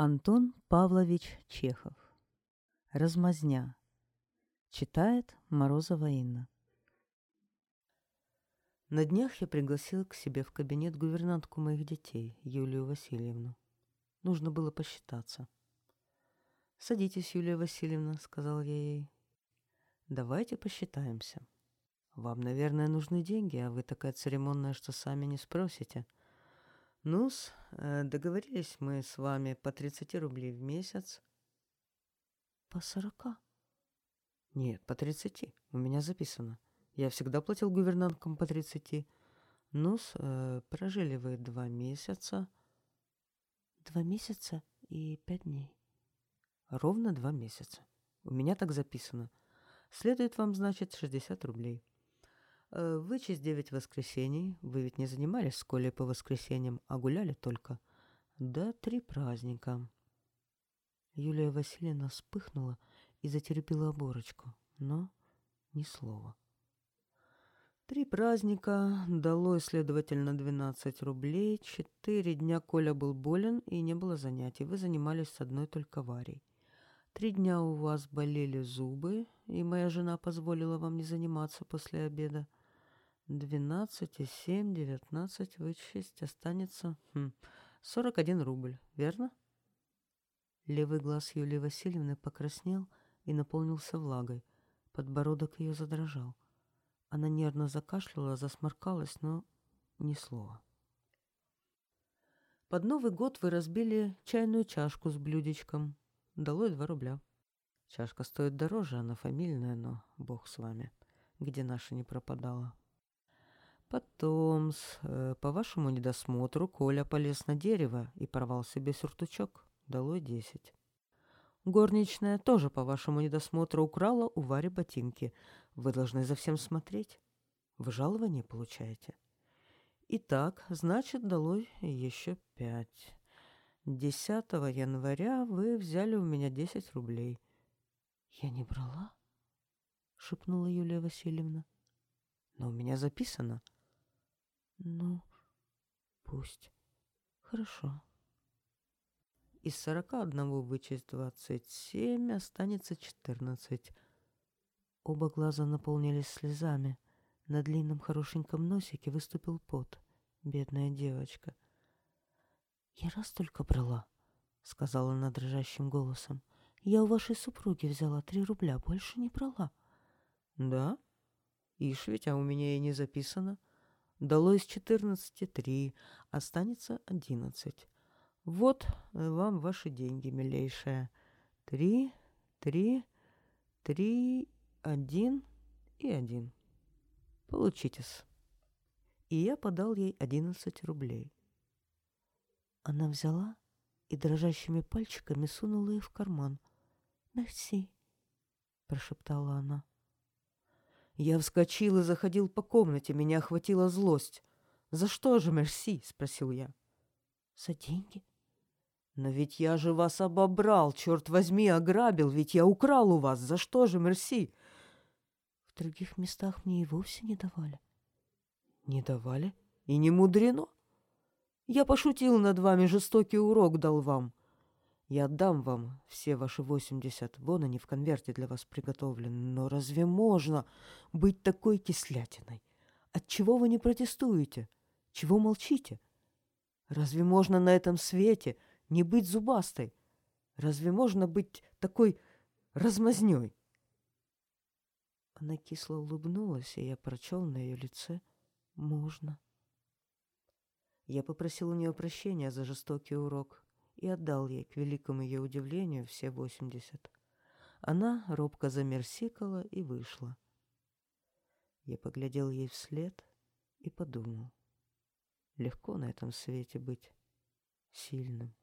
Антон Павлович Чехов. Размазня. Читает Морозова Инна. На днях я пригласила к себе в кабинет гувернантку моих детей, Юлию Васильевну. Нужно было посчитаться. «Садитесь, Юлия Васильевна», — сказал я ей. «Давайте посчитаемся. Вам, наверное, нужны деньги, а вы такая церемонная, что сами не спросите». Ну-с, э, договорились мы с вами по 30 рублей в месяц. По 40? Нет, по 30. У меня записано. Я всегда платил гувернанткам по 30. Ну-с, э, прожили вы два месяца. Два месяца и пять дней. Ровно два месяца. У меня так записано. Следует вам, значит, 60 рублей. Э, вычесть девять воскресений. Вы ведь не занимались в школе по воскресеньям, а гуляли только. Да, три праздника. Юлия Васильевна вспыхнула и затерпела оборочку, но ни слова. Три праздника, дало, следовательно, 12 рублей. Четыре дня Коля был болен и не было занятий. Вы занимались с одной только Варей. Три дня у вас болели зубы, и моя жена позволила вам не заниматься после обеда. Двенадцать и семь, девятнадцать вычесть останется хм, 41 рубль, верно? Левый глаз Юлии Васильевны покраснел и наполнился влагой. Подбородок ее задрожал. Она нервно закашляла, засморкалась, но ни слова. Под Новый год вы разбили чайную чашку с блюдечком. Дало два рубля. Чашка стоит дороже, она фамильная, но бог с вами, где наша не пропадала. Потом, э, по вашему недосмотру, Коля полез на дерево и порвал себе сюртучок. Дало десять. Горничная тоже по вашему недосмотру украла у Вари ботинки. Вы должны за всем смотреть. Вы жалование получаете. Итак, значит, долой еще пять. 10 января вы взяли у меня десять рублей. Я не брала? шепнула Юлия Васильевна. Но у меня записано — ну, пусть. Хорошо. Из сорока одного вычесть двадцать семь, останется четырнадцать. Оба глаза наполнились слезами. На длинном хорошеньком носике выступил пот. Бедная девочка. «Я раз только брала», — сказала она дрожащим голосом. «Я у вашей супруги взяла три рубля, больше не брала». «Да? Ишь ведь, а у меня и не записано». Дало из четырнадцати три, останется одиннадцать. Вот вам ваши деньги, милейшая. Три, три, три, один и один. Получитесь. И я подал ей одиннадцать рублей. Она взяла и дрожащими пальчиками сунула их в карман. «Мерси», — прошептала она. Я вскочил и заходил по комнате, меня охватила злость. «За что же, мерси?» — спросил я. «За деньги». «Но ведь я же вас обобрал, черт возьми, ограбил, ведь я украл у вас. За что же, мерси?» «В других местах мне и вовсе не давали». «Не давали? И не мудрено. Я пошутил над вами, жестокий урок дал вам. Я отдам вам все ваши восемьдесят, вон они в конверте для вас приготовлены. Но разве можно быть такой кислятиной? Отчего вы не протестуете? Чего молчите? Разве можно на этом свете не быть зубастой? Разве можно быть такой размазнёй? Она кисло улыбнулась, и я прочел на ее лице «можно». Я попросил у нее прощения за жестокий урок, и отдал ей, к великому ее удивлению, все восемьдесят. Она робко замерсикала и вышла. Я поглядел ей вслед и подумал. Легко на этом свете быть сильным.